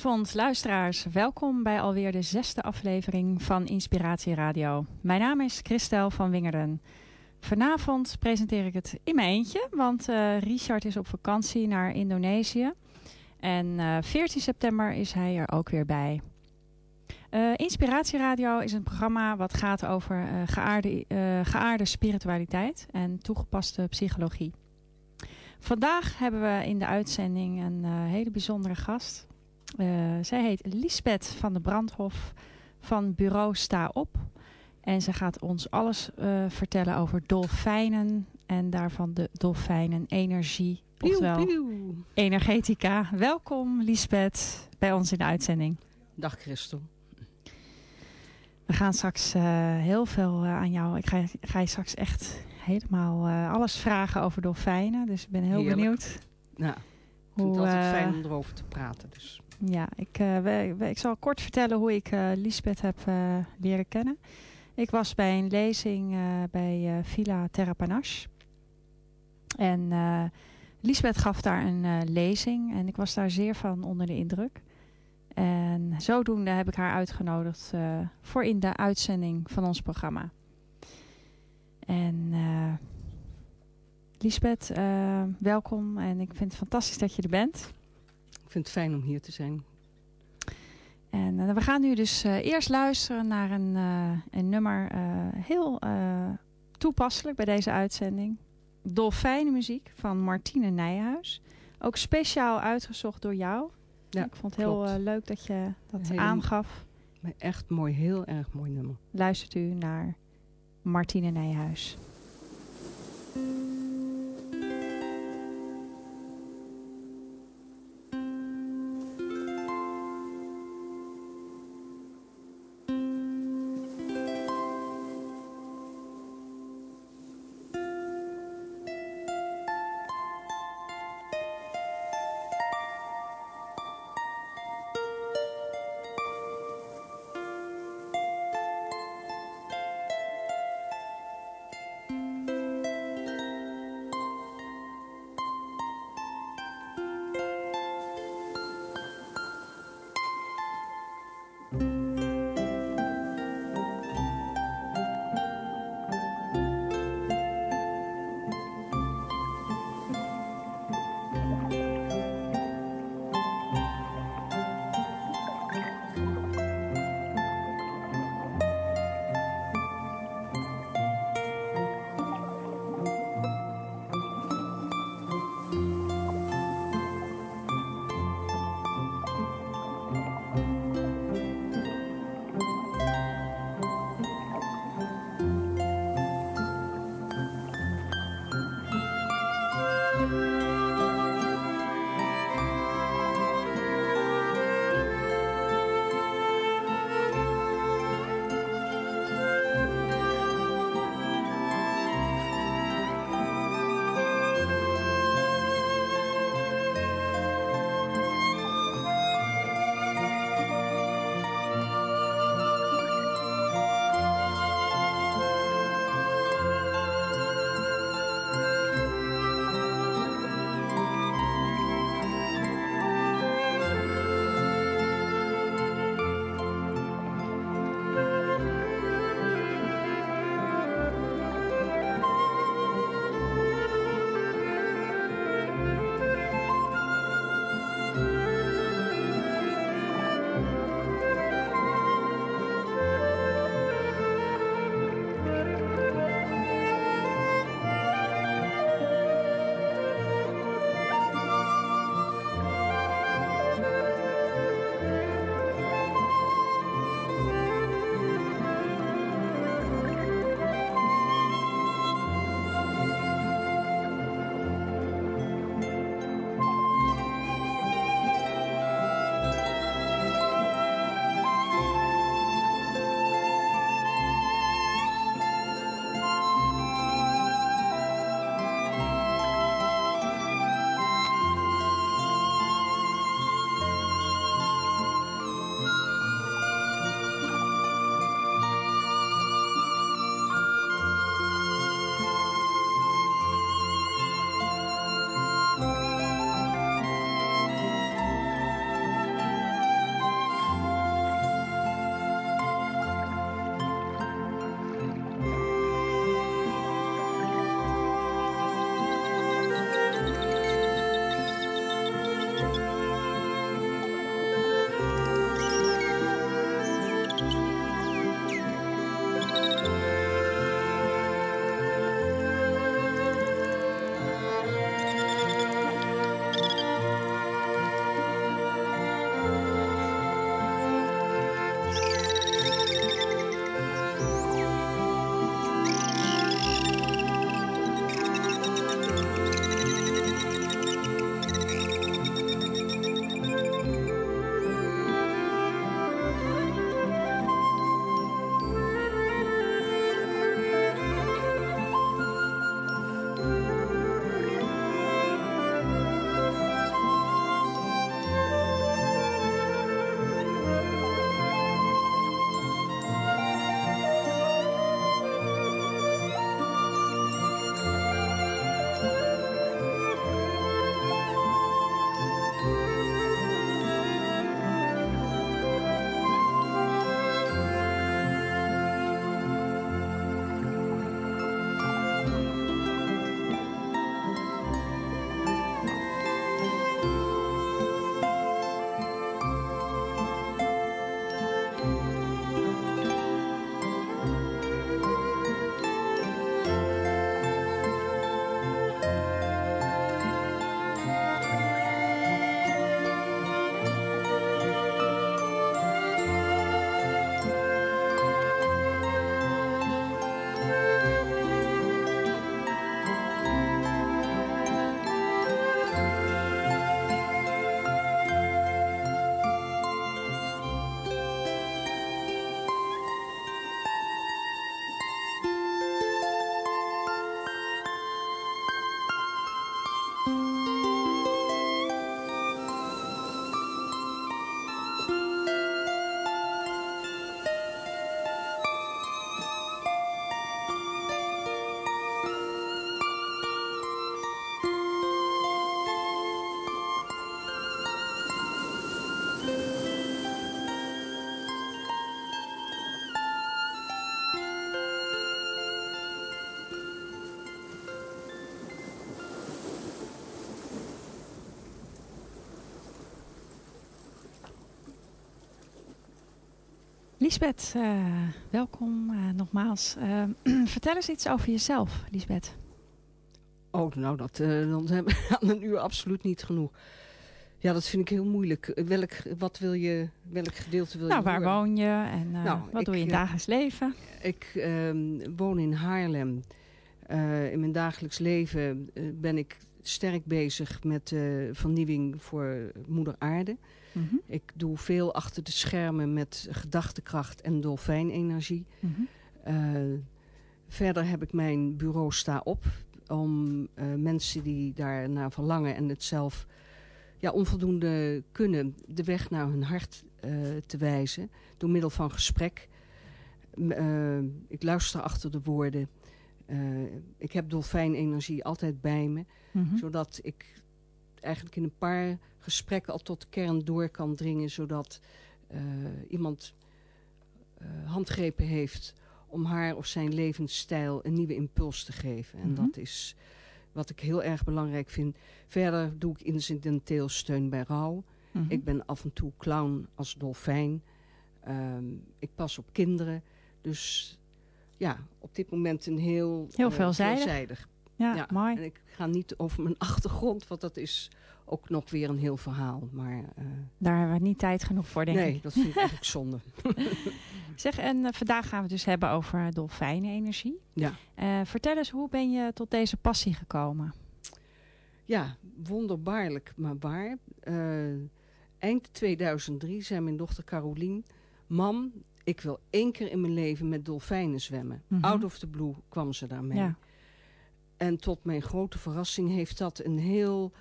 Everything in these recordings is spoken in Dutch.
Goedenavond luisteraars, welkom bij alweer de zesde aflevering van Inspiratie Radio. Mijn naam is Christel van Wingerden. Vanavond presenteer ik het in mijn eentje, want uh, Richard is op vakantie naar Indonesië. En uh, eh, 14 september is hij er ook weer bij. Uh, Inspiratie Radio is een programma wat gaat over geaarde, geaarde spiritualiteit en toegepaste psychologie. Vandaag hebben we in de uitzending een hele bijzondere gast. Uh, zij heet Lisbeth van de Brandhof van bureau Sta Op. En ze gaat ons alles uh, vertellen over dolfijnen en daarvan de dolfijnen energie. Oftewel energetica. Welkom Lisbeth bij ons in de uitzending. Dag Christel. We gaan straks uh, heel veel aan jou. Ik ga, ga, je straks echt helemaal alles vragen over dolfijnen. Dus ik ben heel Heerlijk. benieuwd. Nou, ik vind het altijd fijn om erover te praten. Dus. Ja, ik, uh, ik zal kort vertellen hoe ik uh, Lisbeth heb uh, leren kennen. Ik was bij een lezing bij Villa Terrapanache. En Lisbeth gaf daar een lezing en ik was daar zeer van onder de indruk. En zodoende heb ik haar uitgenodigd voor in de uitzending van ons programma. En Lisbeth, welkom en ik vind het fantastisch dat je er bent. Ik vind het fijn om hier te zijn. En uh, we gaan nu dus uh, eerst luisteren naar een, uh, een nummer heel toepasselijk bij deze uitzending. Dolfijnenmuziek van Martine Nijhuis. Ook speciaal uitgezocht door jou. Ja, Ik vond het heel leuk dat je dat heel, aangaf. Echt mooi, heel erg mooi nummer. Luistert u naar Martine Nijhuis. Lisbeth, uh, welkom uh, nogmaals. Uh, vertel eens iets over jezelf, Lisbeth. Oh, nou, dat, dan hebben we aan een uur absoluut niet genoeg. Ja, dat vind ik heel moeilijk. Welk, wat wil je, welk gedeelte wil nou, je waar woon je en nou, wat ik, doe je in dagelijks leven? Ik ehm, woon in Haarlem. in mijn dagelijks leven ben ik sterk bezig met vernieuwing voor moeder aarde. Mm -hmm. Ik doe veel achter de schermen met gedachtekracht en dolfijnenergie. Mm -hmm. uh, verder heb ik mijn bureau sta op om uh, mensen die daar naar verlangen en het zelf ja, onvoldoende kunnen, de weg naar hun hart uh, te wijzen door middel van gesprek. ik luister achter de woorden. Ik heb dolfijnenergie altijd bij me, mm -hmm. zodat ik eigenlijk in een paar gesprekken al tot de kern door kan dringen, zodat uh, iemand uh, handgrepen heeft om haar of zijn levensstijl een nieuwe impuls te geven. En mm -hmm. dat is wat ik heel erg belangrijk vind. Verder doe ik incidenteel steun bij rouw. Mm -hmm. Ik ben af en toe clown als dolfijn. Um, ik pas op kinderen. Dus ja, op dit moment een heel, heel uh, veelzijdig. veelzijdig. Ja, ja, mooi. En ik ga niet over mijn achtergrond, want dat is ook nog weer een heel verhaal. Maar, uh, Daar hebben we niet tijd genoeg voor, denk nee, ik. Nee, dat vind ik eigenlijk zonde. zeg, en uh, vandaag gaan we het dus hebben over dolfijnenergie. Ja. Uh, vertel eens, hoe ben je tot deze passie gekomen? Ja, wonderbaarlijk, maar waar. eind 2003 zei mijn dochter Carolien... Mam, ik wil één keer in mijn leven met dolfijnen zwemmen. Mm -hmm. Out of the blue kwam ze daarmee. Ja. En tot mijn grote verrassing heeft dat een, heel,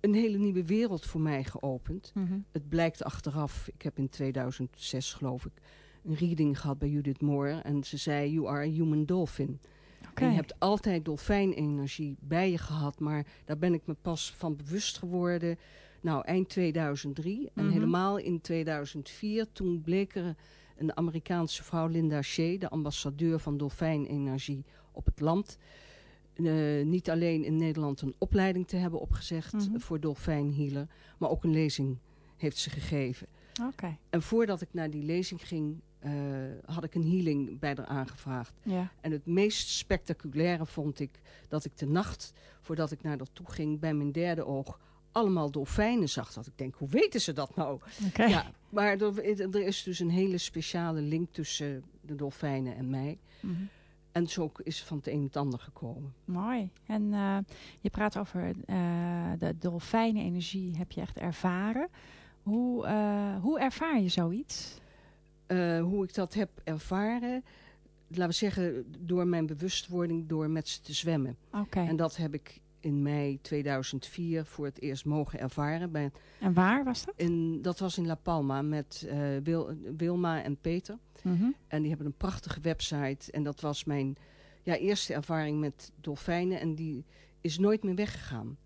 een hele nieuwe wereld voor mij geopend. Mm -hmm. Het blijkt achteraf, ik heb in 2006 geloof ik een reading gehad bij Judith Moore. En ze zei, you are a human dolphin. Okay. En je hebt altijd dolfijnenergie bij je gehad. Maar daar ben ik me pas van bewust geworden. Nou, eind 2003 mm -hmm. en helemaal in 2004. Toen bleek er een Amerikaanse vrouw, Linda Shea, de ambassadeur van dolfijnenergie op het land... Uh, niet alleen in Nederland een opleiding te hebben opgezegd mm -hmm. voor dolfijnhealer, maar ook een lezing heeft ze gegeven. Okay. En voordat ik naar die lezing ging, uh, had ik een healing bij haar aangevraagd. Ja. En het meest spectaculaire vond ik dat ik de nacht voordat ik naar haar toe ging, bij mijn derde oog allemaal dolfijnen zag. Dat ik denk, hoe weten ze dat nou? Okay. Ja, maar er, er, is dus een hele speciale link tussen de dolfijnen en mij. Mm -hmm. En zo is het van het een het ander gekomen. Mooi. En uh, je praat over uh, de dolfijnenenergie heb je echt ervaren. Hoe, uh, hoe ervaar je zoiets? hoe ik dat heb ervaren, laten we zeggen, door mijn bewustwording door met ze te zwemmen. Okay. En dat heb ik in mei 2004 voor het eerst mogen ervaren. Bij, en waar was dat? In, dat was in La Palma met Wil, Wilma en Peter. Mm -hmm. En die hebben een prachtige website. En dat was mijn ja, eerste ervaring met dolfijnen. En die is nooit meer weggegaan.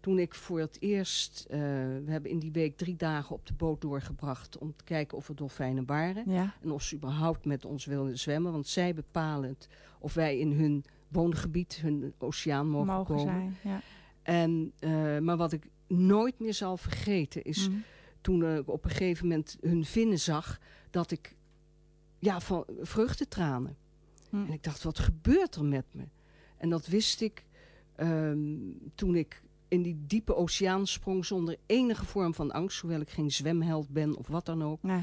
Toen ik voor het eerst... Uh, we hebben in die week drie dagen op de boot doorgebracht... om te kijken of er dolfijnen waren. Ja. En of ze überhaupt met ons wilden zwemmen. Want zij bepalen het of wij in hun woongebied, hun oceaan mogen, mogen komen. Zijn, ja. en, uh, maar wat ik nooit meer zal vergeten is... Mm. toen ik op een gegeven moment hun vinnen zag... dat ik ja, van vreugdetranen. Mm. En ik dacht, wat gebeurt er met me? En dat wist ik um, toen ik in die diepe oceaan sprong zonder enige vorm van angst. Hoewel ik geen zwemheld ben of wat dan ook. Nee.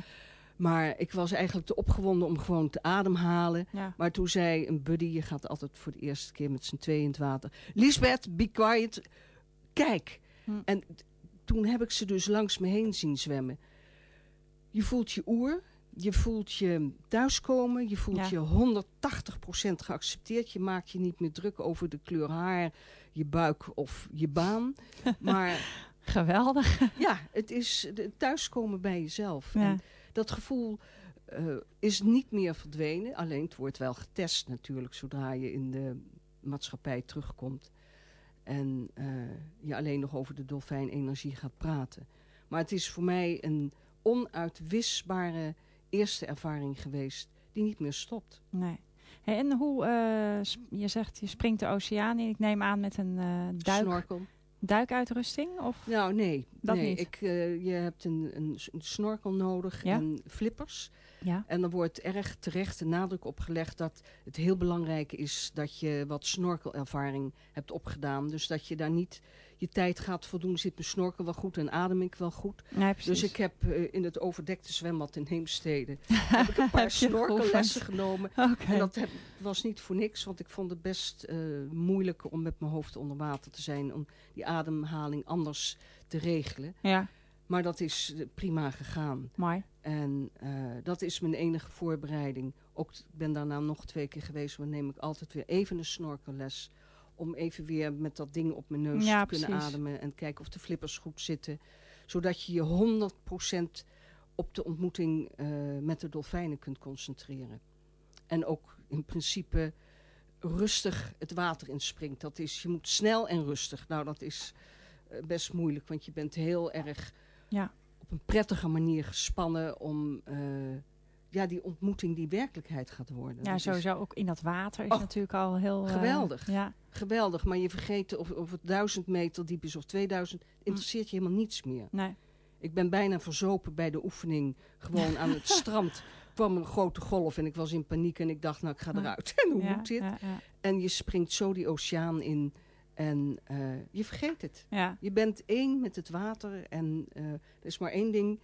Maar ik was eigenlijk te opgewonden om gewoon te ademhalen. Ja. Maar toen zei een buddy, je gaat altijd voor de eerste keer met z'n tweeën in het water. Lisbeth, be quiet. Kijk. Hm. En toen heb ik ze dus langs me heen zien zwemmen. Je voelt je oer. Je voelt je thuiskomen. Je voelt Ja. je 180% geaccepteerd. Je maakt je niet meer druk over de kleur haar, je buik of je baan. maar Geweldig. ja, het is thuiskomen bij jezelf. Ja. En dat gevoel eh, is niet meer verdwenen. Alleen het wordt wel getest natuurlijk zodra je in de maatschappij terugkomt. En eh, je alleen nog over de dolfijnenergie gaat praten. Maar het is voor mij een onuitwisbare eerste ervaring geweest die niet meer stopt. Nee. Hey, en hoe, eh, je zegt je springt de oceaan in. Ik neem aan met een duik, Snorkel. Duikuitrusting? Of? Nou, nee. Dat nee niet. Ik, eh, je hebt een, een, snorkel nodig Ja? en flippers. Ja. En dan wordt erg terecht de nadruk op gelegd dat het heel belangrijk is dat je wat snorkelervaring hebt opgedaan. Dus dat je daar niet je tijd gaat voldoen. Zit mijn snorkel wel goed en adem ik wel goed? dus ik heb uh, in het overdekte zwembad in Heemstede heb ik een paar snorkellessen genomen. En dat heb, was niet voor niks, want ik vond het best uh, moeilijk om met mijn hoofd onder water te zijn. Om die ademhaling anders te regelen. Ja. Maar dat is eh, prima gegaan. Mooi. En uh, dat is mijn enige voorbereiding. Ook, ik ben daarna nog twee keer geweest, maar neem ik altijd weer even een snorkelles om even weer met dat ding op mijn neus te kunnen ademen. En kijken of de flippers goed zitten. Zodat je je 100% op de ontmoeting uh, met de dolfijnen kunt concentreren. En ook in principe rustig het water inspringt. Dat is, je moet snel en rustig. Nou, dat is best moeilijk, want je bent heel erg ja. op een prettige manier gespannen om... Uh, ja, die ontmoeting die werkelijkheid gaat worden. Ja, sowieso ook in dat water is natuurlijk al heel... Uh, geweldig. ja. Geweldig, maar je vergeet of, of het duizend meter diep is of 2000, interesseert je helemaal niets meer. Nee. Ik ben bijna verzopen bij de oefening, gewoon aan het strand kwam een grote golf en ik was in paniek en ik dacht, nou ik ga eruit. En hoe moet dit? Ja, en je springt zo die oceaan in en uh, je vergeet het. Je bent één met het water en uh, er is maar één ding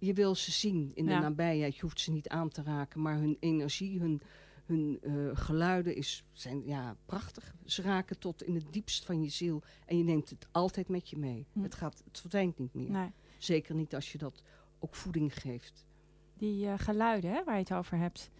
je wil ze zien in de nabijheid. Je hoeft ze niet aan te raken, maar hun energie, hun, hun uh, geluiden is, zijn ja, prachtig. Ze raken tot in het diepst van je ziel. En je neemt het altijd met je mee. Hm. Het, gaat, het verdwijnt niet meer. Nee. Zeker niet als je dat ook voeding geeft. Die geluiden hè, waar je het over hebt.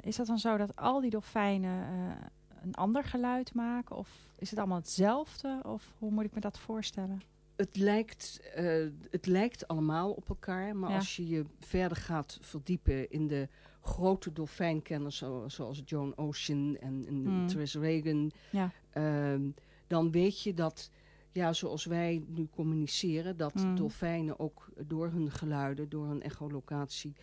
Is dat dan zo dat al die dolfijnen een ander geluid maken? Of is het allemaal hetzelfde? Of hoe moet ik me dat voorstellen? het lijkt, uh, het lijkt allemaal op elkaar. Maar als je je verder gaat verdiepen in de grote dolfijnkenners... zoals John Ocean en, en mm. Therese Reagan... Ja. Uh, dan weet je dat, ja, zoals wij nu communiceren... dat mm. dolfijnen ook door hun geluiden, door hun echolocatie...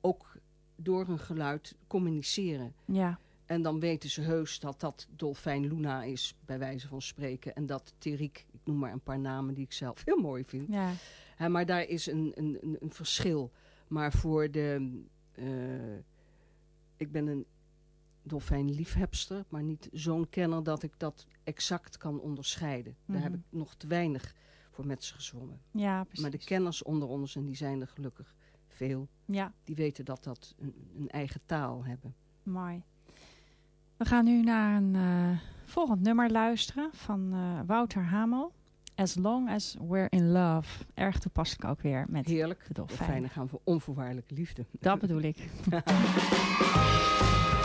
ook door hun geluid communiceren. Ja. En dan weten ze heus dat dat dolfijn Luna is, bij wijze van spreken. En dat Terik noem maar een paar namen die ik zelf heel mooi vind. Ja. maar daar is een, een, een, verschil. Maar voor de... Uh, ik ben een dolfijnliefhebster, maar niet zo'n kenner dat ik dat exact kan onderscheiden. Daar heb mhm. ik nog te weinig voor met ze gezwommen. Ja, precies. Maar de kenners onder ons, en die zijn er gelukkig veel, ja. die weten dat dat een, een eigen taal hebben. Mooi. We gaan nu naar een uh, volgend nummer luisteren van uh, Wouter Hamel. As long as we're in love. Erg toepasselijk ook weer met Heerlijk. de dolfijnen. Gaan voor onvoorwaardelijke liefde. Dat bedoel ik.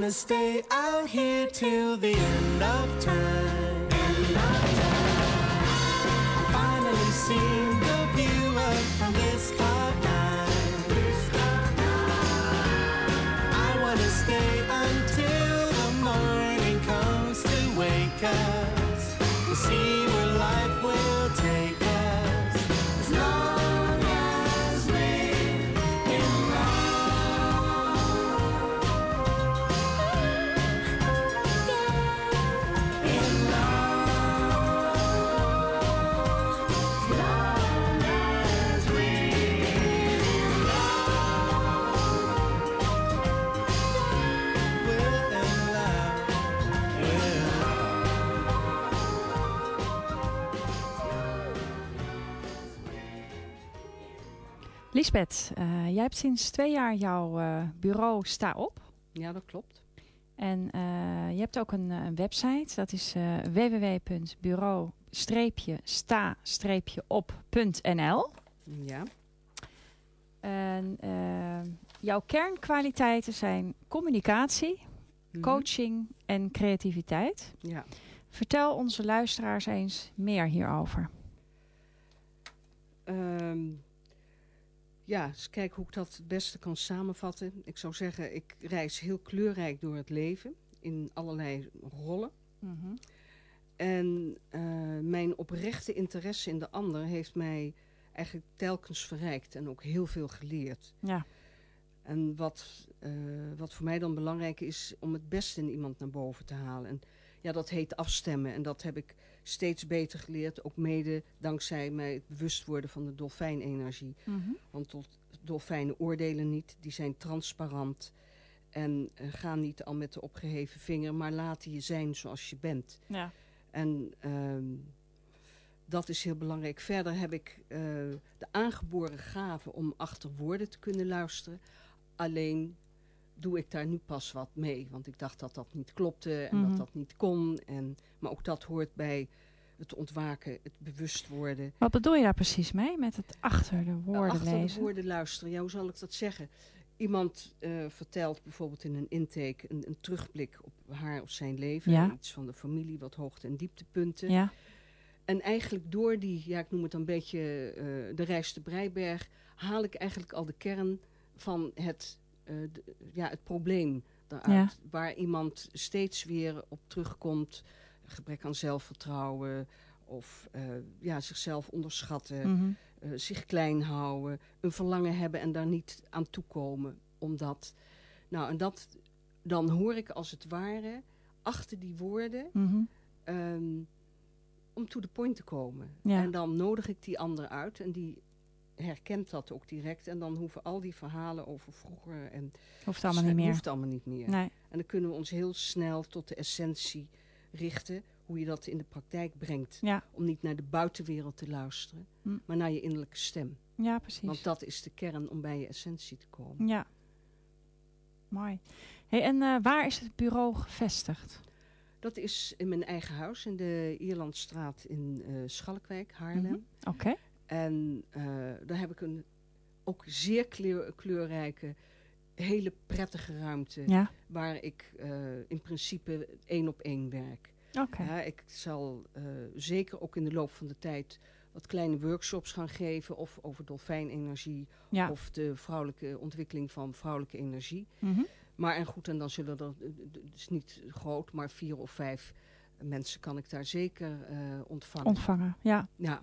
wanna stay out here till the end of time. End of time. Finally seen the view this. I wanna stay until the morning comes to wake us. We'll see Eh, jij hebt sinds twee jaar jouw eh, bureau Sta Op. Ja, dat klopt. En eh, je hebt ook een, een website. Dat is www.bureau-sta-op.nl. Ja. En jouw kernkwaliteiten zijn communicatie, Mhm. coaching en creativiteit. Ja. Vertel onze luisteraars eens meer hierover. Ehm, ja, eens kijken hoe ik dat het beste kan samenvatten. Ik zou zeggen, ik reis heel kleurrijk door het leven. In allerlei rollen. En eh, mijn oprechte interesse in de ander heeft mij eigenlijk telkens verrijkt. En ook heel veel geleerd. Ja, En wat, eh, wat voor mij dan belangrijk is om het beste in iemand naar boven te halen. En ja, dat heet afstemmen. En dat heb ik steeds beter geleerd. Ook mede dankzij mij het bewust worden van de dolfijnenergie. Want dol- dolfijnen oordelen niet. Die zijn transparant. En eh, gaan niet al met de opgeheven vinger. Maar laten je zijn zoals je bent. ja. En ehm, dat is heel belangrijk. Verder heb ik eh, de aangeboren gave om achter woorden te kunnen luisteren. Alleen doe ik daar nu pas wat mee. Want ik dacht dat dat niet klopte en Mhm. dat dat niet kon. En, maar ook dat hoort bij het ontwaken, het bewust worden. Wat bedoel je daar precies mee met het achter de woorden achter lezen? de woorden luisteren. Ja, hoe zal ik dat zeggen? Iemand eh, vertelt bijvoorbeeld in een intake een, een terugblik op haar of zijn leven. Ja. Iets van de familie, wat hoogte- en dieptepunten. Ja, En eigenlijk door die, ja, ik noem het een beetje eh, de reis te Breiberg, haal ik eigenlijk al de kern van het, de- ja, het probleem daaruit. Waar iemand steeds weer op terugkomt. Gebrek aan zelfvertrouwen of eh, ja, zichzelf onderschatten, mhm. eh, zich klein houden, een verlangen hebben en daar niet aan toekomen. Omdat, nou en dat, dan hoor ik als het ware achter die woorden Mhm. ehm, om to the point te komen. Ja. En dan nodig ik die ander uit en die herkent dat ook direct. En dan hoeven al die verhalen over vroeger en hoeft allemaal niet meer. hoeft allemaal niet meer. Nee, En dan kunnen we ons heel snel tot de essentie richten, hoe je dat in de praktijk brengt. ja, Om niet naar de buitenwereld te luisteren, Hm. maar naar je innerlijke stem. ja, precies. Want dat is de kern om bij je essentie te komen. Ja, mooi. Hey, en eh, waar is het bureau gevestigd? Dat is in mijn eigen huis in de Ierlandstraat in eh, Schalkwijk, Haarlem. Mhm. Oké, En eh, daar heb ik een ook zeer kleur, kleurrijke, hele prettige ruimte. ja, Waar ik eh, in principe één op één werk. Ja, ik zal eh, zeker ook in de loop van de tijd wat kleine workshops gaan geven. Of over dolfijnenergie. Ja, Of de vrouwelijke ontwikkeling van vrouwelijke energie. mhm. Maar en goed, en dan zullen er, het is niet groot, maar vier of vijf mensen kan ik daar zeker ontvangen. ontvangen. Ja. ja.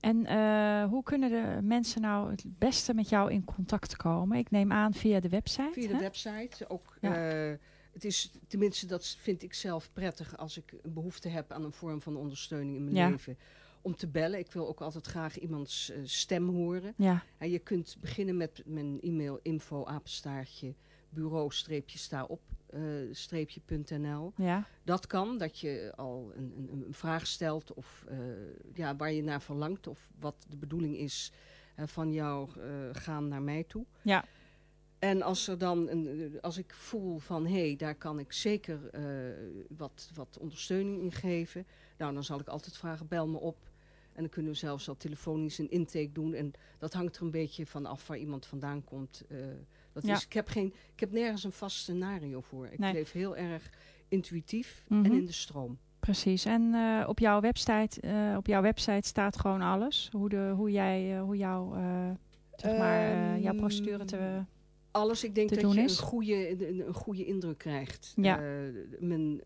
En eh, hoe kunnen de mensen nou het beste met jou in contact komen? Ik neem aan via de website. Via de website. Ook, Ja. eh, het is tenminste, dat vind ik zelf prettig als ik een behoefte heb aan een vorm van ondersteuning in mijn Ja. leven. Om te bellen. Ik wil ook altijd graag iemands eh, stem horen. Ja, En je kunt beginnen met mijn e-mail info apenstaartje bureau-sta op streepje.nl. ja, Dat kan, dat je al een, een, een vraag stelt of eh, ja, waar je naar verlangt of wat de bedoeling is eh, van jou eh, gaan naar mij toe. ja, En als er dan een, eh, als ik voel van hé, hey, daar kan ik zeker eh, wat, wat ondersteuning in geven, nou dan zal ik altijd vragen, bel me op. En dan kunnen we zelfs al telefonisch een intake doen. En dat hangt er een beetje van af waar iemand vandaan komt. eh, Dat Ja. is, ik, heb geen, ik heb nergens een vast scenario voor. Ik Nee. leef heel erg intuïtief Mhm. en in de stroom. Precies. En eh, op, jouw website, eh, op jouw website staat gewoon alles. Hoe, de, hoe jij, eh, hoe jouw, zeg maar, jouw Ehm, procedure te... Alles, ik denk dat je is. een goede, een, een goede indruk krijgt. Ja. Mijn,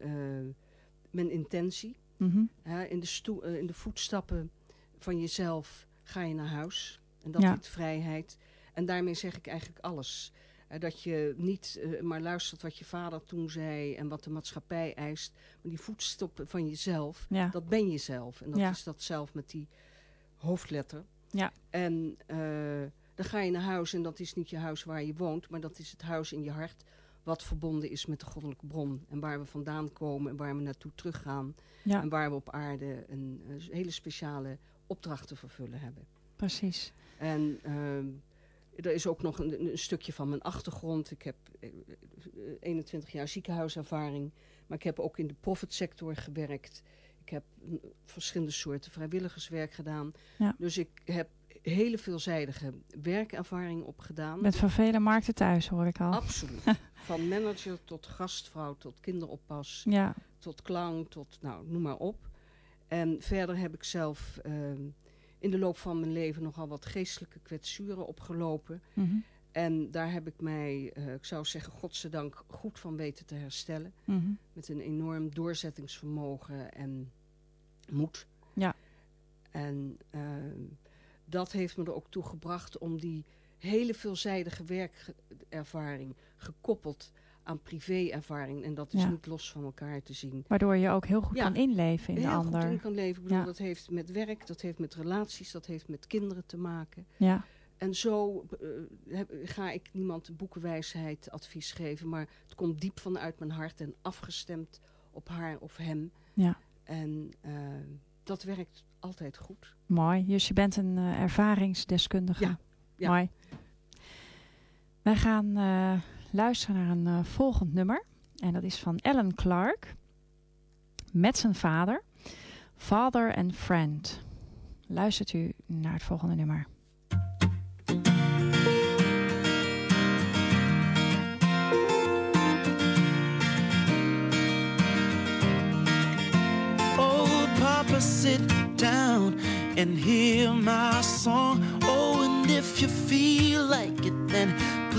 mijn intentie. Mhm. In, de in de voetstappen van jezelf ga je naar huis. En dat Ja. biedt vrijheid. En daarmee zeg ik eigenlijk alles. Eh, dat je niet eh, maar luistert wat je vader toen zei en wat de maatschappij eist. Maar die voetstappen van jezelf, Ja. dat ben je zelf. En dat Ja. is dat zelf met die hoofdletter. Ja. En eh, dan ga je naar huis en dat is niet je huis waar je woont, maar dat is het huis in je hart. Wat verbonden is met de goddelijke bron. En waar we vandaan komen en waar we naartoe teruggaan. ja, En waar we op aarde een, hele speciale opdracht te vervullen hebben. precies. En ehm, er is ook nog een, een stukje van mijn achtergrond. Ik heb eh, eh, 21 jaar ziekenhuiservaring. Maar ik heb ook in de profitsector gewerkt. Ik heb mm, verschillende soorten vrijwilligerswerk gedaan. Ja. Dus ik heb hele veelzijdige werkervaring opgedaan. Met van vele markten thuis, hoor ik al. Absoluut. Van manager tot gastvrouw, tot kinderoppas Ja, tot klank, tot nou, noem maar op. En verder heb ik zelf ehm, in de loop van mijn leven nogal wat geestelijke kwetsuren opgelopen. mhm, En daar heb ik mij, eh, ik zou zeggen, godzijdank goed van weten te herstellen. mhm. Met een enorm doorzettingsvermogen en moed. Ja. En ehm, dat heeft me er ook toe gebracht om die hele veelzijdige werkervaring gekoppeld aan privéervaring. En dat is Ja. niet los van elkaar te zien. Waardoor je ook heel goed Ja. kan inleven in de heel ander. goed in kan leven. Ik bedoel, Ja. dat heeft met werk, dat heeft met relaties, dat heeft met kinderen te maken. Ja, En zo eh, heb- ga ik niemand boekenwijsheid advies geven, maar het komt diep vanuit mijn hart en afgestemd op haar of hem. Ja. En eh, dat werkt altijd goed. mooi. Dus je bent een eh, ervaringsdeskundige. Ja, ja. Mooi. Wij gaan luisteren naar een eh, volgend nummer. En dat is van Alan Clark. Met zijn vader. Father and Friend. Luistert u naar het volgende nummer. Papa, sit down and hear my song. Oh, and if you feel like it, then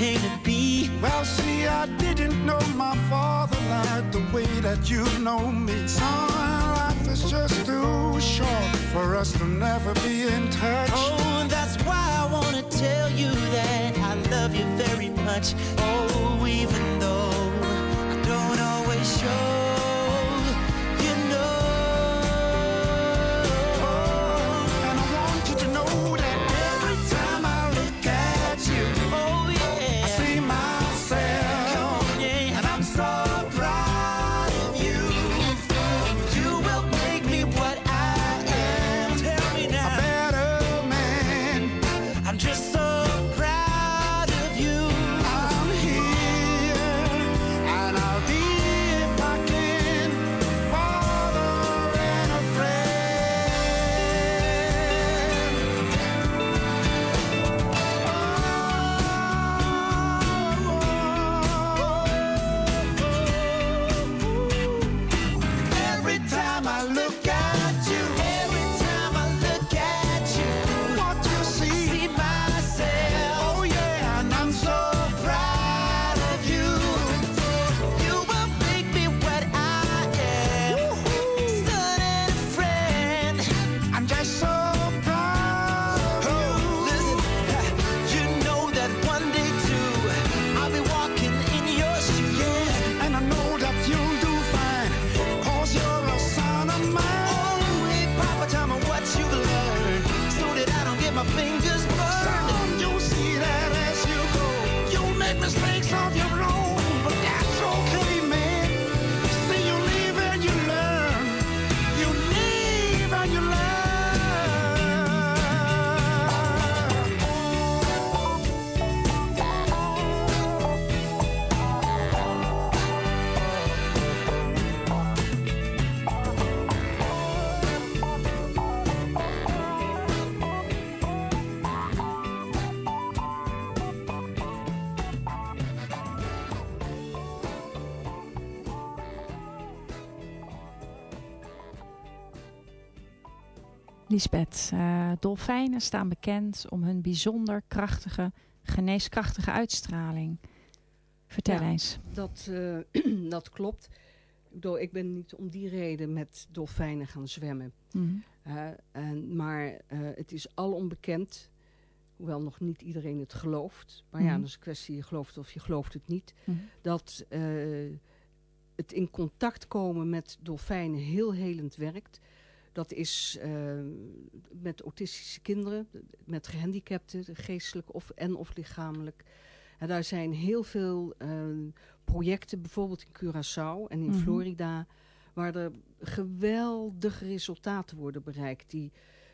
Came to be. Well, see, I didn't know my father like the way that you know me. Son, life is just too short for us to never be in touch. Oh, that's why I wanna tell you that I love you very much. Oh, even dolfijnen staan bekend om hun bijzonder krachtige, geneeskrachtige uitstraling. Vertel Ja. eens. Dat, eh, dat klopt. Ik ben niet om die reden met dolfijnen gaan zwemmen. Mhm. Uh, en, maar uh, het is alom bekend, hoewel nog niet iedereen het gelooft. Maar ja, Mhm. dat is een kwestie, je gelooft of je gelooft het niet. Mhm. Dat uh, het in contact komen met dolfijnen heel helend werkt. Dat is uh, met autistische kinderen, met gehandicapten, geestelijk of, en of lichamelijk. En daar zijn heel veel uh, projecten, bijvoorbeeld in Curaçao en in Mhm. Florida, waar er geweldige resultaten worden bereikt. Die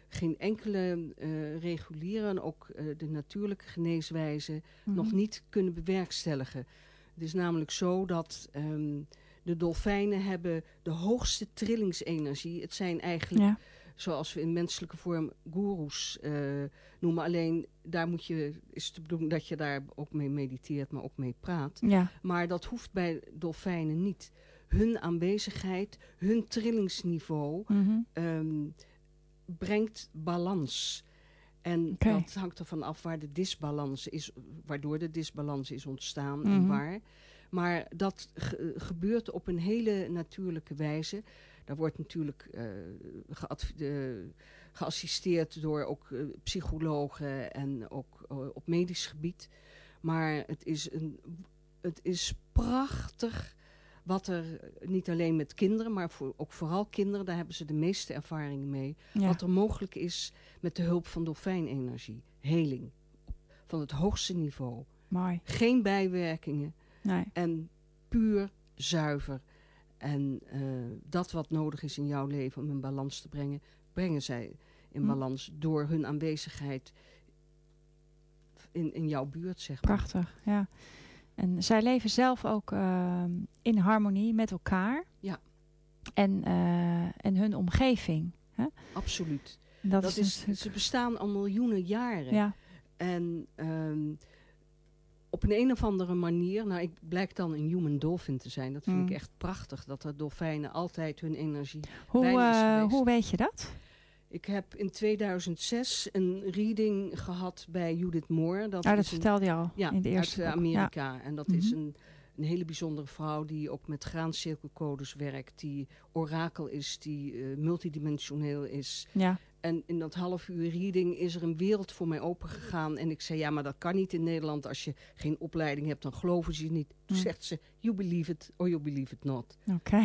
geen enkele uh, reguliere en ook uh, de natuurlijke geneeswijze Mhm. nog niet kunnen bewerkstelligen. Het is namelijk zo dat um, de dolfijnen hebben de hoogste trillingsenergie. Het zijn eigenlijk, Ja. zoals we in menselijke vorm goeroes uh, noemen. Alleen daar moet je, is de bedoeling dat je daar ook mee mediteert, maar ook mee praat. Ja. Maar dat hoeft bij dolfijnen niet. Hun aanwezigheid, hun trillingsniveau Mhm. um, brengt balans. En dat hangt ervan af waar de disbalans is, waardoor de disbalans is ontstaan Mhm. en waar. Maar dat ge- gebeurt op een hele natuurlijke wijze. Daar wordt natuurlijk uh, uh, geassisteerd door ook uh, psychologen en ook uh, op medisch gebied. Maar het is, een, het is prachtig wat er niet alleen met kinderen, maar voor, ook vooral kinderen, daar hebben ze de meeste ervaringen mee. Ja. Wat er mogelijk is met de hulp van dolfijnenergie. Heling. Van het hoogste niveau. Mooi. Geen bijwerkingen. Nee. En puur zuiver. En uh, dat wat nodig is in jouw leven om in balans te brengen, brengen zij in Hm. balans door hun aanwezigheid in, in jouw buurt, zeg maar. Prachtig, ja. En zij leven zelf ook uh, in harmonie met elkaar. Ja. En, uh, en hun omgeving. Hè? Absoluut. Dat, Dat is, natuurlijk- ze bestaan al miljoenen jaren. Ja, En um, op een, een of andere manier, nou ik blijk dan een human dolphin te zijn. Dat vind Mm. ik echt prachtig, dat de dolfijnen altijd hun energie hoe, eh, hoe weet je dat? Ik heb in 2006 een reading gehad bij Judith Moore. Dat Oh, dat vertelde je al ja, in de eerste uit eh. Ja. Amerika. En dat is Mhm. een, een hele bijzondere vrouw die ook met graancirkelcodes werkt. Die orakel is, die uh, multidimensioneel is. Ja. En in dat half uur reading is er een wereld voor mij opengegaan. En ik zei, ja, maar dat kan niet in Nederland. Als je geen opleiding hebt, dan geloven ze je niet. Toen Mm. zegt ze, you believe it or you believe it not. Oké,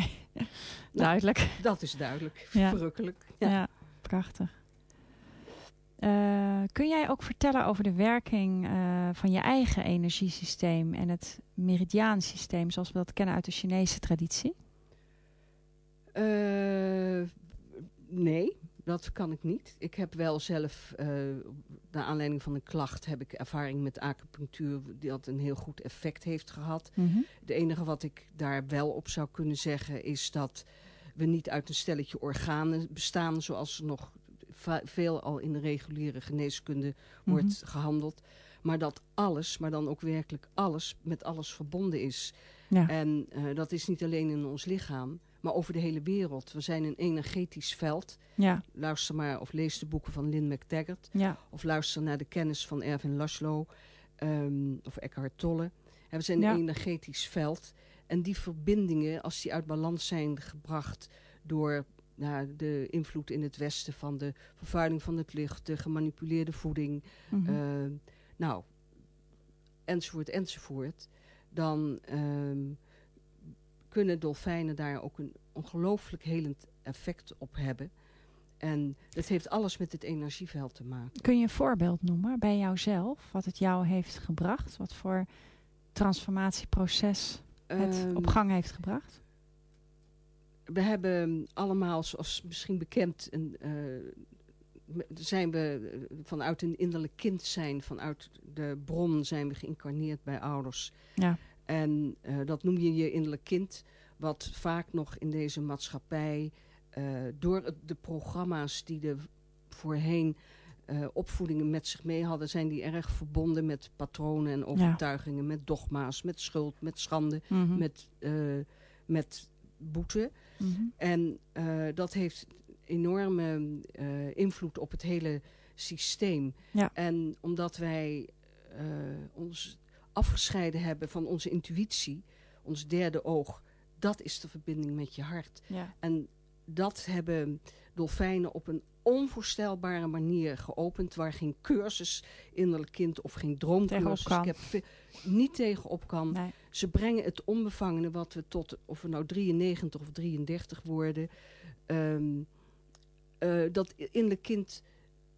duidelijk. Dat is duidelijk, Ja. verrukkelijk. Ja, Ja. prachtig. Eh, kun jij ook vertellen over de werking eh, van je eigen energiesysteem en het meridiaansysteem zoals we dat kennen uit de Chinese traditie? Uh, nee, dat kan ik niet. Ik heb wel zelf, uh, naar aanleiding van een klacht, heb ik ervaring met acupunctuur die dat een heel goed effect heeft gehad. Mhm. Het enige wat ik daar wel op zou kunnen zeggen is dat we niet uit een stelletje organen bestaan zoals nog veel al in de reguliere geneeskunde wordt Mhm. gehandeld. Maar dat alles, maar dan ook werkelijk alles, met alles verbonden is. Ja. En uh, dat is niet alleen in ons lichaam, maar over de hele wereld. We zijn een energetisch veld. Ja, Luister maar of lees de boeken van Lynn McTaggart. ja, Of luister naar de kennis van Erwin Laszlo um, of Eckhart Tolle. En we zijn een energetisch veld. En die verbindingen, als die uit balans zijn gebracht door nou, de invloed in het westen van de vervuiling van het licht, de gemanipuleerde voeding, mhm. uh, nou, enzovoort, enzovoort, dan um, kunnen dolfijnen daar ook een ongelooflijk helend effect op hebben. En dat heeft alles met het energieveld te maken. Kun je een voorbeeld noemen bij jouzelf, wat het jou heeft gebracht? Wat voor transformatieproces het Um, op gang heeft gebracht? We hebben allemaal, zoals misschien bekend, een, uh, zijn we vanuit een innerlijk kind zijn, vanuit de bron zijn we geïncarneerd bij ouders. Ja. En uh, dat noem je je innerlijk kind, wat vaak nog in deze maatschappij uh, door het, de programma's die er voorheen uh, opvoedingen met zich mee hadden, zijn die erg verbonden met patronen en overtuigingen, ja. met dogma's, met schuld, met schande, Mhm. mm -hmm. met, met boete. Mm -hmm. En dat heeft enorme eh, invloed op het hele systeem. Ja. En omdat wij eh, ons afgescheiden hebben van onze intuïtie, ons derde oog, dat is de verbinding met je hart. Ja. En dat hebben dolfijnen op een onvoorstelbare manier geopend... waar geen cursus innerlijk kind of geen droomcursus... kan. Ik heb ve- niet tegenop kan. Nee. Ze brengen het onbevangene wat we tot, of we nou 93 of 33 worden... ehm, eh, dat innerlijk kind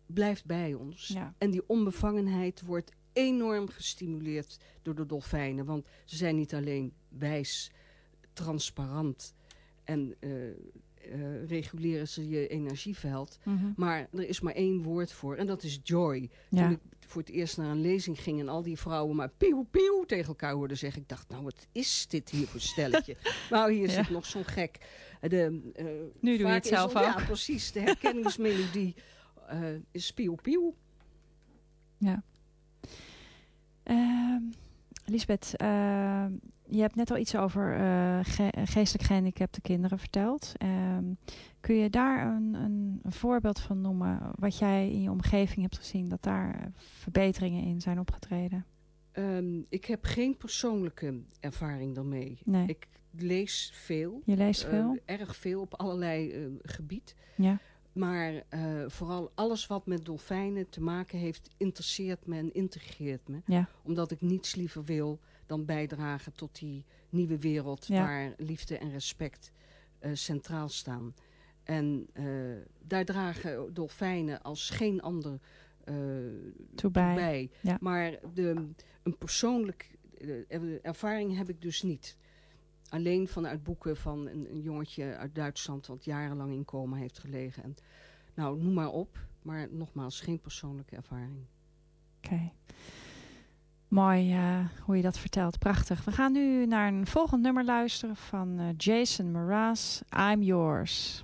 blijft bij ons. Ja. En die onbevangenheid wordt enorm gestimuleerd door de dolfijnen. Want ze zijn niet alleen wijs, transparant en eh, eh, reguleren ze je energieveld. Mhm. Maar er is maar één woord voor en dat is joy. Ja. Toen ik voor het eerst naar een lezing ging en al die vrouwen maar pieuw pieuw tegen elkaar hoorden zeggen. Ik dacht, nou wat is dit hier voor stelletje? nou, hier Ja. zit nog zo'n gek. De, eh, Nu doe je het zelf al- ook. Ja, precies. De herkenningsmelodie is pieuw pieuw. Ehm, Lisbeth, ehm, je hebt net al iets over eh, ge- geestelijk gehandicapte kinderen verteld. Ehm, kun je daar een, een, een voorbeeld van noemen wat jij in je omgeving hebt gezien, dat daar eh, verbeteringen in zijn opgetreden? Ik heb geen persoonlijke ervaring daarmee. Nee. Ik lees veel. Je leest veel? erg veel op allerlei eh, gebied. ja. Maar eh, vooral alles wat met dolfijnen te maken heeft, interesseert me en integreert me. Ja. Omdat ik niets liever wil dan bijdragen tot die nieuwe wereld Ja. waar liefde en respect eh, centraal staan. En eh, daar dragen dolfijnen als geen ander Toe bij. bij. Ja. Maar de, een persoonlijk er- ervaring heb ik dus niet. Alleen vanuit boeken van een, jongetje uit Duitsland... wat jarenlang in coma heeft gelegen. En, nou, noem maar op. Maar nogmaals, geen persoonlijke ervaring. Oké. Mooi eh, hoe je dat vertelt. Prachtig. We gaan nu naar een volgend nummer luisteren van eh, Jason Mraz. I'm Yours.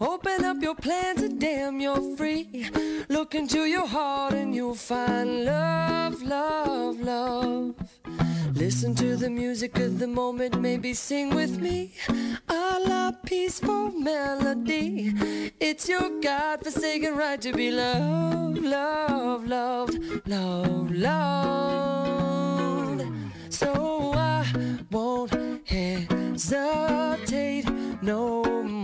Open up your plans and damn, you're free. Look into your heart and you'll find love, love, love. Listen to the music of the moment, maybe sing with me. A la peaceful melody. It's your God forsaken right to be loved, loved, loved, loved, loved. So I won't hesitate no more,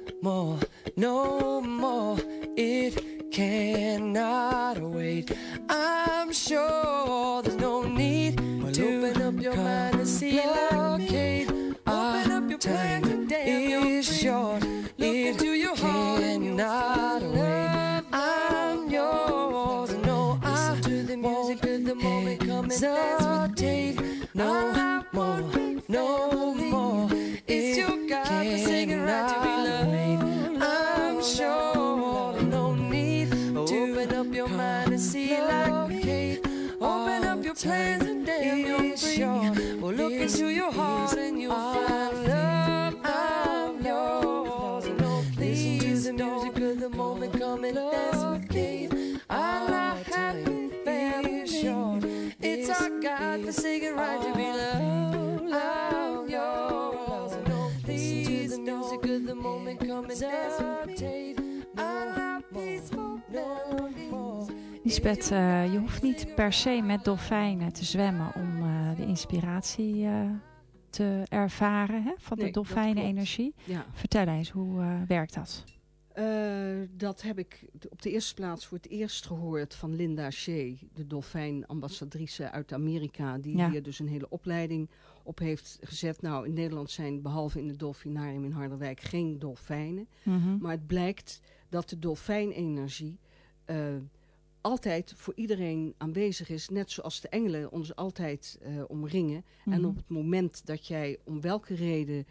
more, no more. It cannot wait. I'm sure there's no need to open up your mind and see like me. Open up your time is short. Look into your heart and cannot wait. I'm yours. No, I to the music of the moment. Come Lisbeth, eh, je hoeft niet per se met dolfijnen te zwemmen om eh, de inspiratie eh, te ervaren hè, van Nee, de dolfijnenenergie. Ja. Vertel eens, hoe werkt dat? Dat heb ik op de eerste plaats voor het eerst gehoord van Linda Shea, de dolfijnambassadrice uit Amerika, die Ja. hier dus een hele opleiding op heeft gezet. Nou, in Nederland zijn behalve in het dolfinarium in Harderwijk geen dolfijnen. Mhm. Maar het blijkt dat de dolfijnenergie altijd voor iedereen aanwezig is. Net zoals de engelen ons altijd eh, omringen. En Mhm. op het moment dat jij om welke reden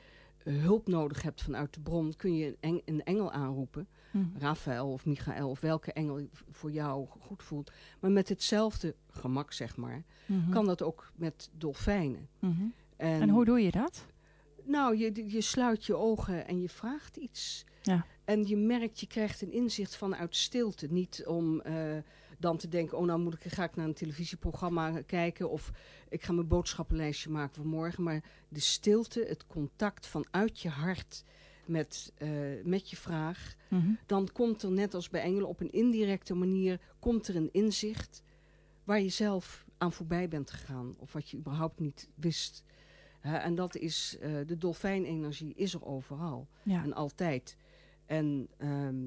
eh, hulp nodig hebt vanuit de bron... kun je een, eng- een engel aanroepen. Mhm. Rafael of Michael of welke engel voor jou goed voelt. Maar met hetzelfde gemak, zeg maar, Mhm. kan dat ook met dolfijnen. En, En hoe doe je dat? Nou, je, je sluit je ogen en je vraagt iets. Ja. En je merkt, je krijgt een inzicht vanuit stilte. Niet om eh, dan te denken, oh nou moet ik, ga ik naar een televisieprogramma kijken... of ik ga mijn boodschappenlijstje maken voor morgen. Maar de stilte, het contact vanuit je hart met, eh, met je vraag... Mhm. dan komt er net als bij engelen op een indirecte manier... komt er een inzicht waar je zelf aan voorbij bent gegaan. Of wat je überhaupt niet wist. En dat is, eh, de dolfijnenergie is er overal. Ja. En altijd. En ehm,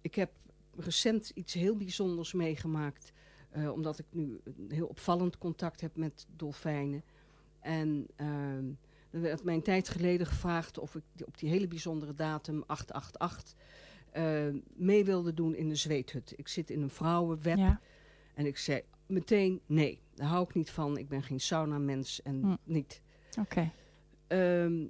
ik heb recent iets heel bijzonders meegemaakt. eh, omdat ik nu een heel opvallend contact heb met dolfijnen. En ehm, er werd mij een tijd geleden gevraagd of ik op die hele bijzondere datum 888 eh, mee wilde doen in de zweethut. Ik zit in een vrouwenweb ja. en ik zei meteen nee, daar hou ik niet van. Ik ben geen sauna-mens en Hm. niet. Oké. Ehm,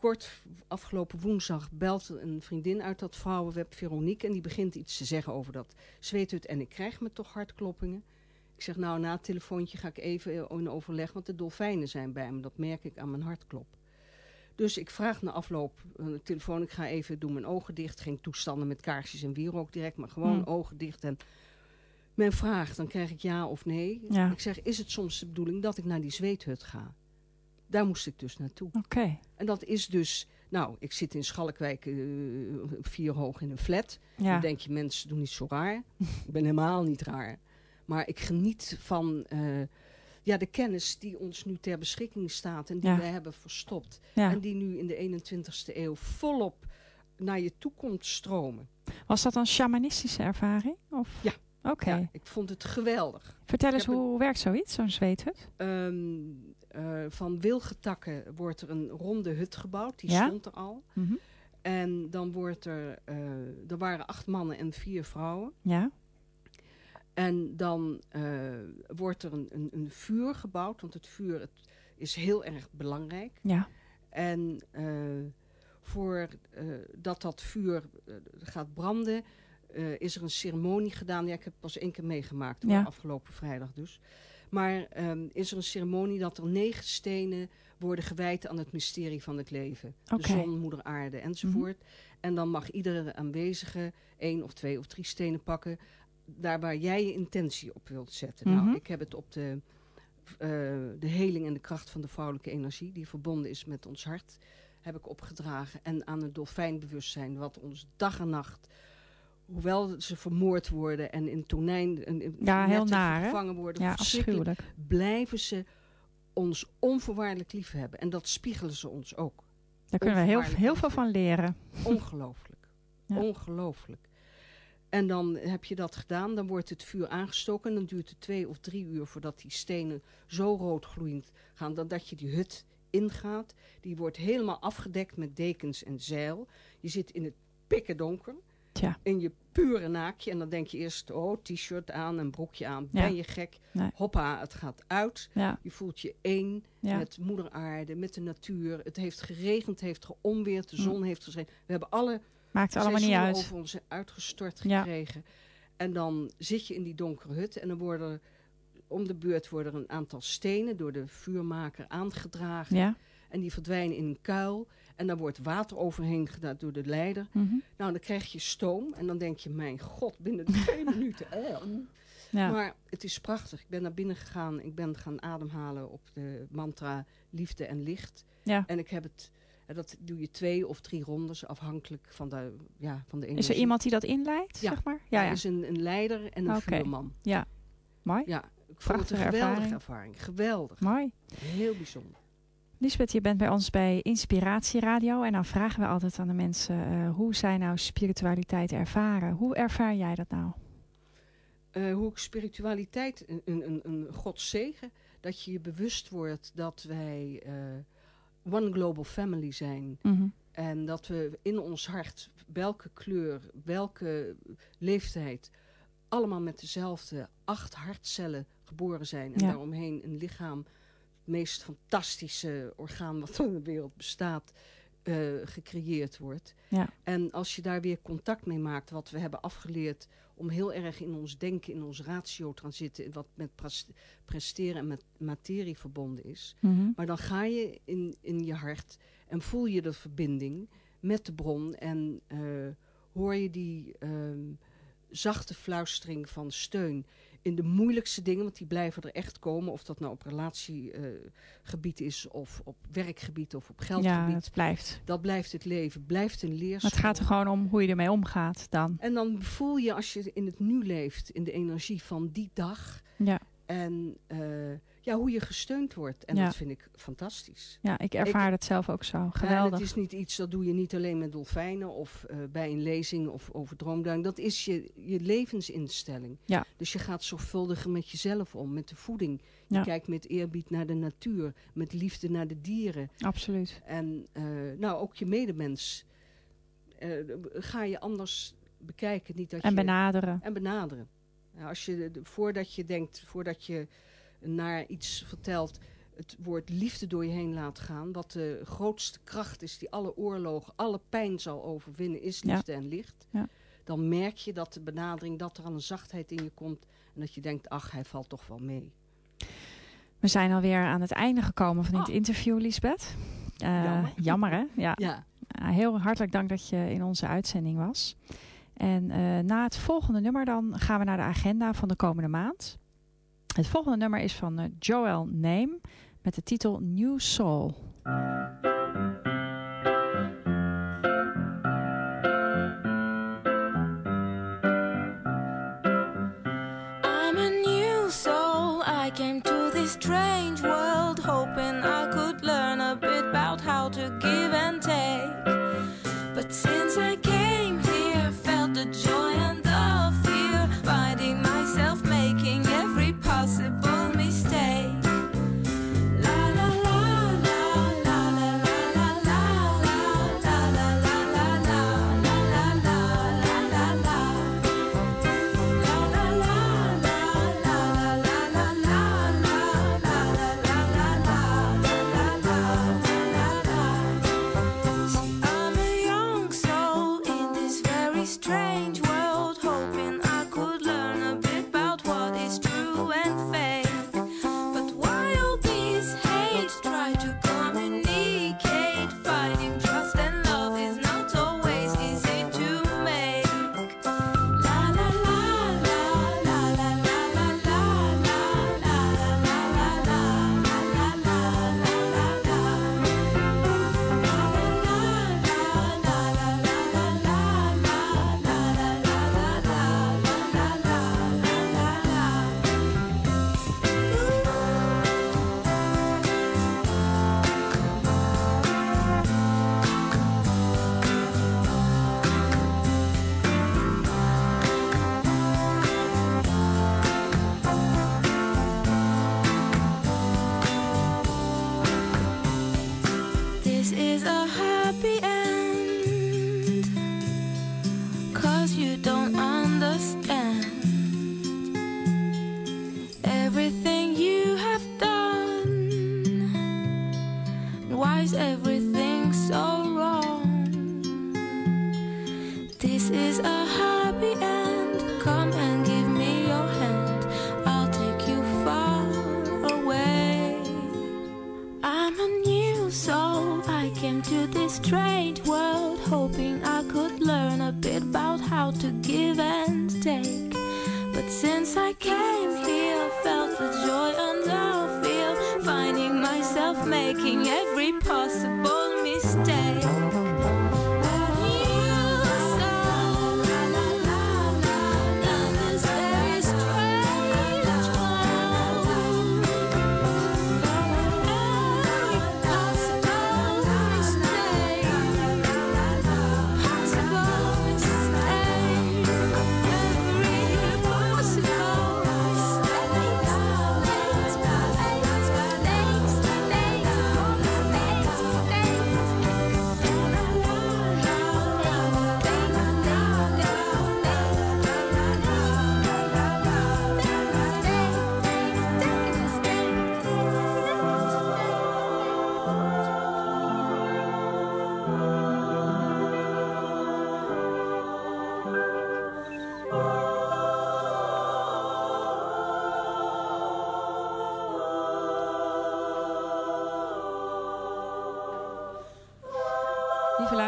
kort afgelopen woensdag belt een vriendin uit dat vrouwenweb, Veronique, en die begint iets te zeggen over dat zweethut. En ik krijg me toch hartkloppingen. Ik zeg, nou, na het telefoontje ga ik even in overleg, want de dolfijnen zijn bij me. Dat merk ik aan mijn hartklop. Dus ik vraag na afloop een de telefoon, ik ga even, doe mijn ogen dicht. Geen toestanden met kaarsjes en wierook direct, maar gewoon Hmm. ogen dicht. En men vraagt, dan krijg ik ja of nee. Ja. Ik zeg, is het soms de bedoeling dat ik naar die zweethut ga? Daar moest ik dus naartoe. Oké. En dat is dus, nou, ik zit in Schalkwijk eh, vier hoog in een flat. Ja. Dan denk je, mensen doen niet zo raar. ik ben helemaal niet raar. Maar ik geniet van eh, ja, de kennis die ons nu ter beschikking staat. En die Ja. we hebben verstopt. ja. En die nu in de 21ste eeuw volop naar je toe komt stromen. Was dat een shamanistische ervaring? Of? Ja. Oké. Ja, ik vond het geweldig. Vertel eens, een- hoe werkt zoiets, zo'n zweethut? Ehm, eh, van wilgetakken wordt er een ronde hut gebouwd. Die Ja? stond er al. Mhm. En dan wordt er, eh, er waren acht mannen en vier vrouwen. Ja. En dan eh, wordt er een, een, een vuur gebouwd, want het vuur het is heel erg belangrijk. Ja. En voor eh, dat dat vuur gaat branden, is er een ceremonie gedaan. Ja, ik heb het pas één keer meegemaakt, hoor, Ja. afgelopen vrijdag dus. Maar ehm, is er een ceremonie dat er negen stenen worden gewijd aan het mysterie van het leven. Mhm. De zon, moeder aarde enzovoort. En dan mag iedere aanwezige één of twee of drie stenen pakken. Daar waar jij je intentie op wilt zetten. Mhm. Nou, ik heb het op de, eh, de heling en de kracht van de vrouwelijke energie. Die verbonden is met ons hart. heb ik opgedragen. En aan het dolfijnbewustzijn, wat ons dag en nacht, hoewel ze vermoord worden en in tonijn en in Ja, heel naar, gevangen worden, Ja, verschrikkelijk, afschuwelijk. blijven ze ons onvoorwaardelijk lief hebben. En dat spiegelen ze ons ook. Daar kunnen we heel, veel van leren. Ongelooflijk. Ja. Ongelooflijk. En dan heb je dat gedaan, dan wordt het vuur aangestoken. En dan duurt het twee of drie uur voordat die stenen zo rood gloeiend gaan. Dan dat je die hut ingaat. Die wordt helemaal afgedekt met dekens en zeil. Je zit in het pikken donker. Tja. In je pure naakje. En dan denk je eerst, oh, t-shirt aan en broekje aan. Ja. Ben je gek? Nee. Hoppa, het gaat uit. Ja, Je voelt je één ja. met moeder aarde, met de natuur. Het heeft geregend, het heeft geonweerd, de Hm. zon heeft geschenen. We hebben alle maakt allemaal niet uit. over ons uitgestort gekregen. En dan zit je in die donkere hut en dan worden er, om de beurt worden er een aantal stenen door de vuurmaker aangedragen. En die verdwijnen in een kuil. En dan wordt water overheen gedaan door de leider. Mhm. Nou, dan krijg je stoom. En dan denk je, mijn god, binnen twee minuten. eh. ja. Maar het is prachtig. Ik ben naar binnen gegaan. Ik ben gaan ademhalen op de mantra liefde en licht. Ja. En ik heb het... en Dat doe je twee of drie rondes, afhankelijk van de, ja, van de Is energie. er iemand die dat inleidt, Ja. zeg maar? Ja, Er ja. is een, een leider en een Oké. vuurman. Mooi. Ja, ik vond het een Prachtige geweldige ervaring. ervaring. Geweldig. Mooi. Heel bijzonder. Lisbeth, je bent bij ons bij Inspiratieradio. En dan vragen we altijd aan de mensen... eh, hoe zij nou spiritualiteit ervaren? Hoe ervaar jij dat nou? Eh, hoe ik spiritualiteit, een, een, een, godzegen, dat je je bewust wordt dat wij eh, one global family zijn. Mhm. En dat we in ons hart, welke kleur, welke leeftijd, allemaal met dezelfde acht hartcellen geboren zijn. En Ja. daaromheen een lichaam, meest fantastische orgaan wat er in de wereld bestaat, eh, gecreëerd wordt. Ja. En als je daar weer contact mee maakt, wat we hebben afgeleerd om heel erg in ons denken, in ons ratio te gaan zitten, wat met pres- presteren en met materie verbonden is. Mhm. Maar dan ga je in, in je hart en voel je de verbinding met de bron en eh, hoor je die ehm, zachte fluistering van steun in de moeilijkste dingen, want die blijven er echt komen, of dat nou op relatiegebied is of op werkgebied of op Ja, geldgebied. het blijft. Dat blijft het leven, blijft een leerschool. Maar het gaat er gewoon om hoe je ermee omgaat dan. En dan voel je als je in het nu leeft, in de energie van die dag. Ja. En eh, ja, hoe je gesteund wordt. En Ja. dat vind ik fantastisch. Ja, ik ervaar het zelf ook zo. Geweldig. het is niet iets, dat doe je niet alleen met dolfijnen of eh, bij een lezing of over droomduin. Dat is je, je levensinstelling. Ja. Dus je gaat zorgvuldiger met jezelf om, met de voeding. Je Ja. kijkt met eerbied naar de natuur, met liefde naar de dieren. Absoluut. En eh, nou, ook je medemens eh, ga je anders bekijken. Niet dat En je, benaderen. en benaderen. Ja, als je, voordat je denkt, voordat je naar iets vertelt, het woord liefde door je heen laat gaan. Wat de grootste kracht is die alle oorlogen, alle pijn zal overwinnen, is Ja. liefde en licht. Ja. Dan merk je dat de benadering, dat er al een zachtheid in je komt. En dat je denkt, ach, hij valt toch wel mee. We zijn alweer aan het einde gekomen van dit Oh. interview, Lisbeth. Eh, Jammer. jammer, hè? Ja. Ja, Uh, heel hartelijk dank dat je in onze uitzending was. En eh, na het volgende nummer dan gaan we naar de agenda van de komende maand. Het volgende nummer is van eh, Joel Name met de titel New Soul.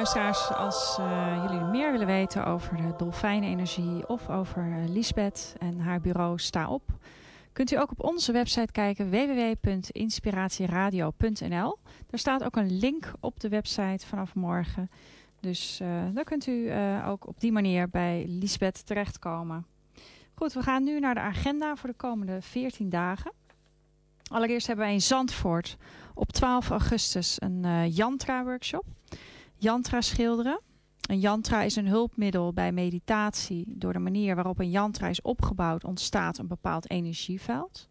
Luisteraars, als eh, jullie meer willen weten over de dolfijnenergie of over eh, Lisbeth en haar bureau Sta Op, kunt u ook op onze website kijken www.inspiratieradio.nl. Daar staat ook een link op de website vanaf morgen. Dus uh, dan kunt u uh, ook op die manier bij Lisbeth terechtkomen. Goed, we gaan nu naar de agenda voor de komende 14 dagen. Allereerst hebben wij in Zandvoort op 12 augustus een uh, Yantra-workshop. Yantra schilderen. Een yantra is een hulpmiddel bij meditatie. Door de manier waarop een yantra is opgebouwd ontstaat een bepaald energieveld.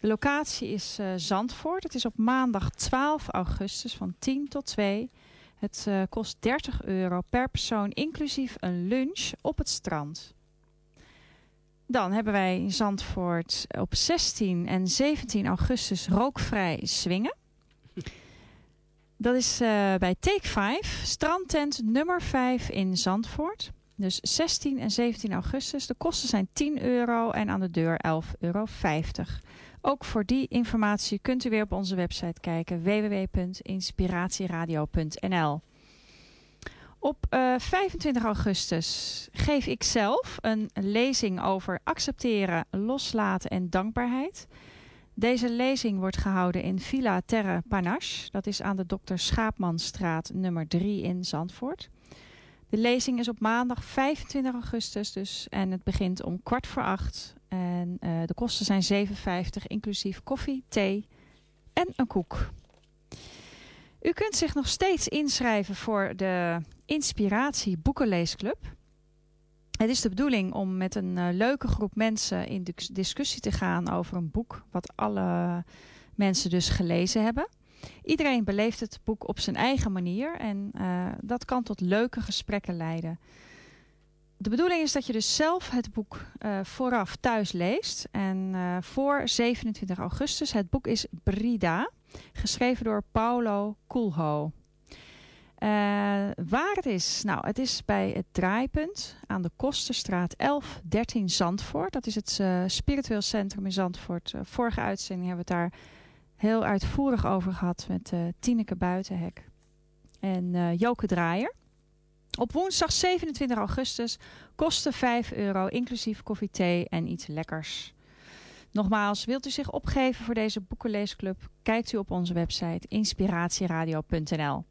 De locatie is Zandvoort. Het is op maandag 12 augustus van 10 tot 2. Het uh, kost 30 euro per persoon inclusief een lunch op het strand. Dan hebben wij in Zandvoort op 16 en 17 augustus rookvrij swingen. Dat is uh, bij Take 5, strandtent nummer 5 in Zandvoort. Dus 16 en 17 augustus. De kosten zijn 10 euro en aan de deur 11,50 euro. Ook voor die informatie kunt u weer op onze website kijken. www.inspiratieradio.nl Op uh, 25 augustus geef ik zelf een lezing over accepteren, loslaten en dankbaarheid. Deze lezing wordt gehouden in Villa Terre Panache. Dat is aan de Dr. Schaapmanstraat nummer 3 in Zandvoort. De lezing is op maandag 25 augustus dus en het begint om kwart voor acht. En uh, de kosten zijn 7,50 inclusief koffie, thee en een koek. U kunt zich nog steeds inschrijven voor de Inspiratie Boekenleesclub. Het is de bedoeling om met een uh, leuke groep mensen in discussie te gaan over een boek wat alle mensen dus gelezen hebben. Iedereen beleeft het boek op zijn eigen manier en uh, dat kan tot leuke gesprekken leiden. De bedoeling is dat je dus zelf het boek uh, vooraf thuis leest. En voor 27 augustus, het boek is Brida, geschreven door Paulo Coelho. Waar het is? Nou, het is bij het draaipunt aan de Kosterstraat 1113 Zandvoort. Dat is het spiritueel centrum in Zandvoort. Vorige uitzending hebben we het daar heel uitvoerig over gehad met Tineke Buitenhek en Joke Draaier. Op woensdag 27 augustus kostte 5 euro inclusief koffie, thee en iets lekkers. Nogmaals, wilt u zich opgeven voor deze boekenleesclub? Kijkt u op onze website inspiratieradio.nl.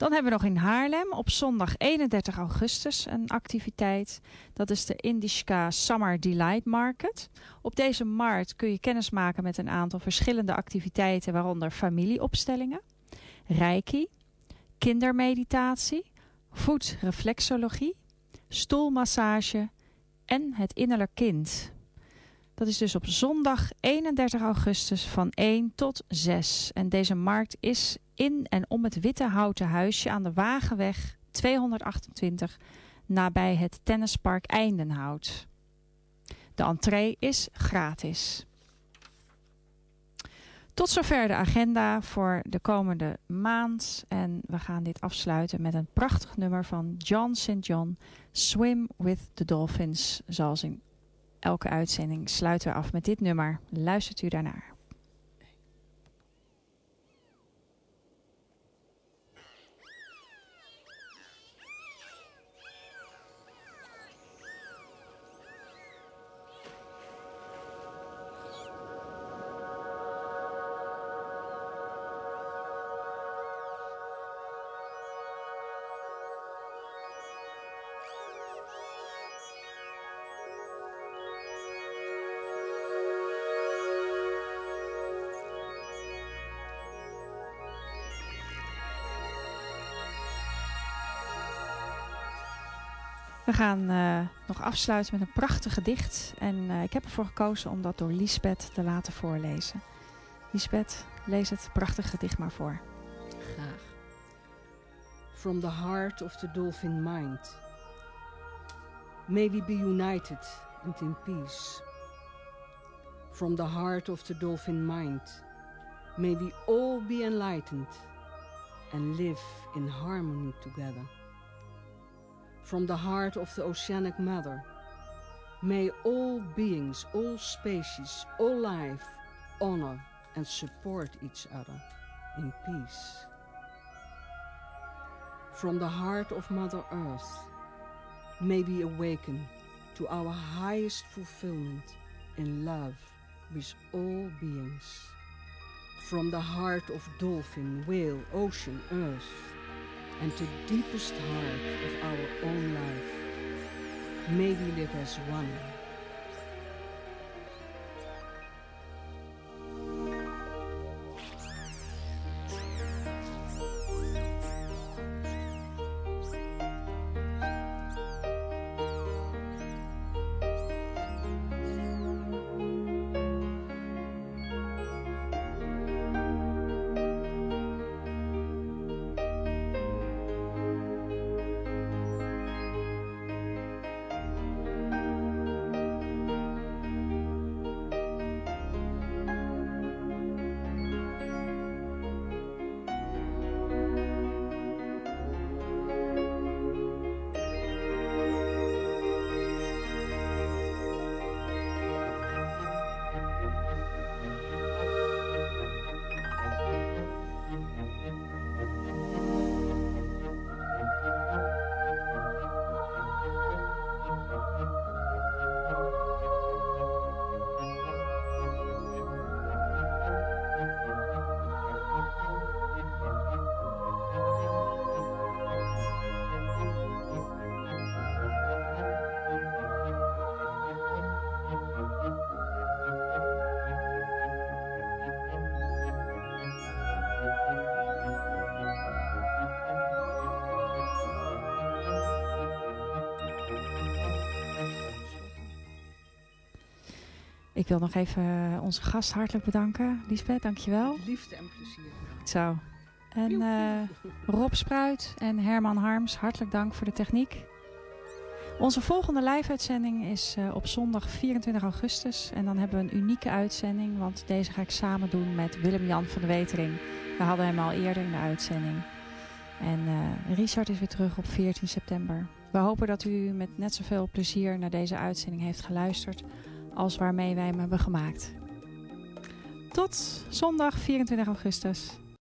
Dan hebben we nog in Haarlem op zondag 31 augustus een activiteit. Dat is de Indishka Summer Delight Market. Op deze markt kun je kennis maken met een aantal verschillende activiteiten, waaronder familieopstellingen, reiki, kindermeditatie, voetreflexologie, stoelmassage en het innerlijk kind. Dat is dus op zondag 31 augustus van 1 tot 6. En deze markt is in en om het witte houten huisje aan de Wagenweg 228 nabij het tennispark Eindenhout. De entree is gratis. Tot zover de agenda voor de komende maand. En we gaan dit afsluiten met een prachtig nummer van John St. John. Swim with the Dolphins. Zoals in elke uitzending sluiten we af met dit nummer. Luistert u daarnaar. Gaan uh, nog afsluiten met een prachtig gedicht. En uh, ik heb ervoor gekozen om dat door Lisbeth te laten voorlezen. Lisbeth, lees het prachtige gedicht maar voor. Graag. From the heart of the dolphin mind. May we be united and in peace. From the heart of the dolphin mind. May we all be enlightened and live in harmony together. From the heart of the oceanic mother, may all beings, all species, all life honor and support each other in peace. From the heart of Mother Earth, may we awaken to our highest fulfillment in love with all beings. From the heart of dolphin, whale, ocean, earth, and the deepest heart of our own life, may we live as one. Wil nog even eh, onze gast hartelijk bedanken. Lisbeth, dankjewel. Liefde en plezier. Zo. En uh, Rob Spruit en Herman Harms, hartelijk dank voor de techniek. Onze volgende live-uitzending is uh, op zondag 24 augustus. En dan hebben we een unieke uitzending, want deze ga ik samen doen met Willem-Jan van de Wetering. We hadden hem al eerder in de uitzending. En uh, Richard is weer terug op 14 september. We hopen dat u met net zoveel plezier naar deze uitzending heeft geluisterd als waarmee wij hem hebben gemaakt. Tot zondag 24 augustus.